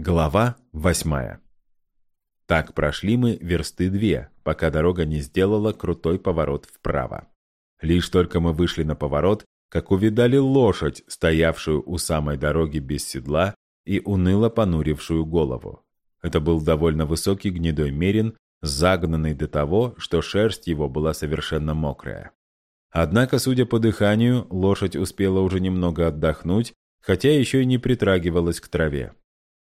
Глава восьмая. Так прошли мы версты две, пока дорога не сделала крутой поворот вправо. Лишь только мы вышли на поворот, как увидали лошадь, стоявшую у самой дороги без седла и уныло понурившую голову. Это был довольно высокий гнедой мерин, загнанный до того, что шерсть его была совершенно мокрая. Однако, судя по дыханию, лошадь успела уже немного отдохнуть, хотя еще и не притрагивалась к траве.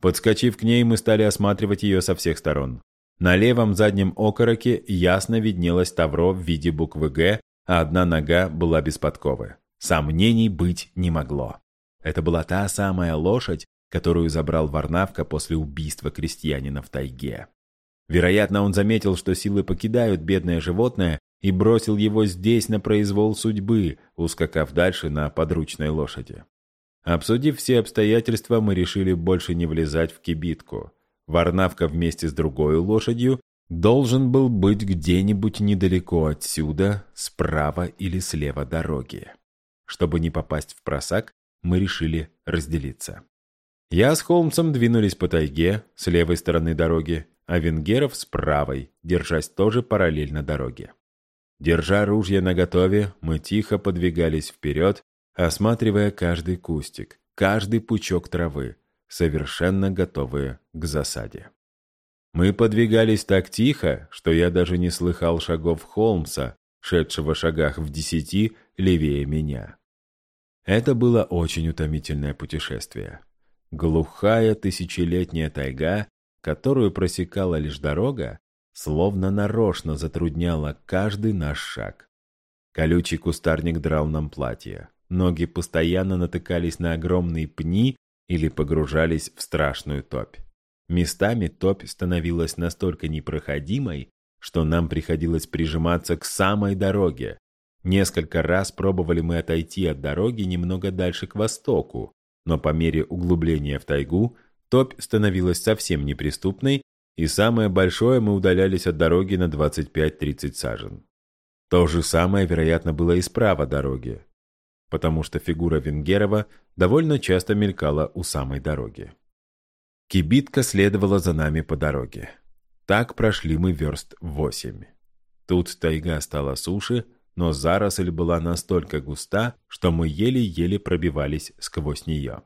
Подскочив к ней, мы стали осматривать ее со всех сторон. На левом заднем окороке ясно виднелось тавро в виде буквы «Г», а одна нога была без подковы. Сомнений быть не могло. Это была та самая лошадь, которую забрал Варнавка после убийства крестьянина в тайге. Вероятно, он заметил, что силы покидают бедное животное и бросил его здесь на произвол судьбы, ускакав дальше на подручной лошади. Обсудив все обстоятельства, мы решили больше не влезать в кибитку. Варнавка вместе с другой лошадью должен был быть где-нибудь недалеко отсюда, справа или слева дороги. Чтобы не попасть в просак, мы решили разделиться. Я с Холмсом двинулись по тайге с левой стороны дороги, а Венгеров с правой, держась тоже параллельно дороге. Держа ружья наготове, мы тихо подвигались вперед, осматривая каждый кустик, каждый пучок травы, совершенно готовые к засаде. Мы подвигались так тихо, что я даже не слыхал шагов Холмса, шедшего шагах в десяти левее меня. Это было очень утомительное путешествие. Глухая тысячелетняя тайга, которую просекала лишь дорога, словно нарочно затрудняла каждый наш шаг. Колючий кустарник драл нам платье. Ноги постоянно натыкались на огромные пни или погружались в страшную топь. Местами топь становилась настолько непроходимой, что нам приходилось прижиматься к самой дороге. Несколько раз пробовали мы отойти от дороги немного дальше к востоку, но по мере углубления в тайгу топь становилась совсем неприступной, и самое большое мы удалялись от дороги на 25-30 сажен. То же самое, вероятно, было и справа дороги потому что фигура Венгерова довольно часто мелькала у самой дороги. Кибитка следовала за нами по дороге. Так прошли мы верст восемь. Тут тайга стала суше, но заросль была настолько густа, что мы еле-еле пробивались сквозь нее.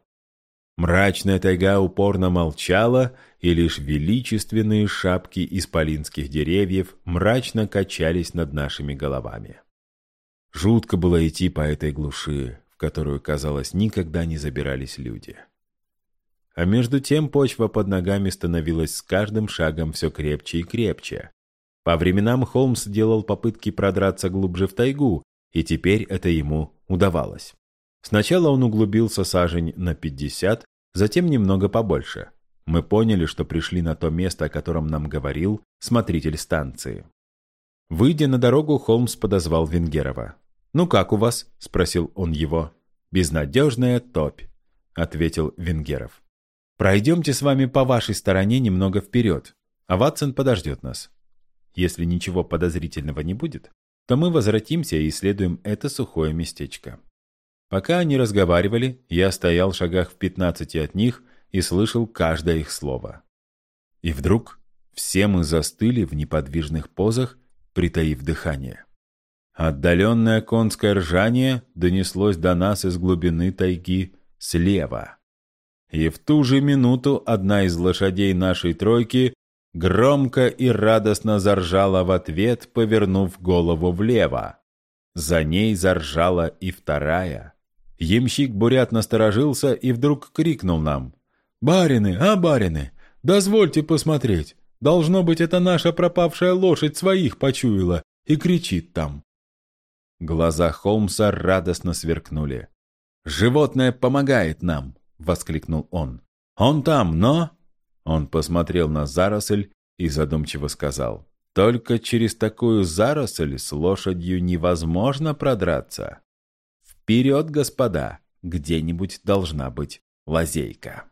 Мрачная тайга упорно молчала, и лишь величественные шапки исполинских деревьев мрачно качались над нашими головами. Жутко было идти по этой глуши, в которую, казалось, никогда не забирались люди. А между тем почва под ногами становилась с каждым шагом все крепче и крепче. По временам Холмс делал попытки продраться глубже в тайгу, и теперь это ему удавалось. Сначала он углубился сажень на 50, затем немного побольше. Мы поняли, что пришли на то место, о котором нам говорил смотритель станции. Выйдя на дорогу, Холмс подозвал Венгерова. «Ну как у вас?» – спросил он его. «Безнадежная топь», – ответил Венгеров. «Пройдемте с вами по вашей стороне немного вперед, а Ватсон подождет нас. Если ничего подозрительного не будет, то мы возвратимся и исследуем это сухое местечко». Пока они разговаривали, я стоял в шагах в пятнадцати от них и слышал каждое их слово. И вдруг все мы застыли в неподвижных позах притаив дыхание. Отдаленное конское ржание донеслось до нас из глубины тайги слева. И в ту же минуту одна из лошадей нашей тройки громко и радостно заржала в ответ, повернув голову влево. За ней заржала и вторая. Ямщик Бурят насторожился и вдруг крикнул нам. «Барины, а барины, дозвольте посмотреть. Должно быть, это наша пропавшая лошадь своих почуяла и кричит там. Глаза Холмса радостно сверкнули. «Животное помогает нам!» — воскликнул он. «Он там, но...» Он посмотрел на заросль и задумчиво сказал. «Только через такую заросль с лошадью невозможно продраться. Вперед, господа! Где-нибудь должна быть лазейка».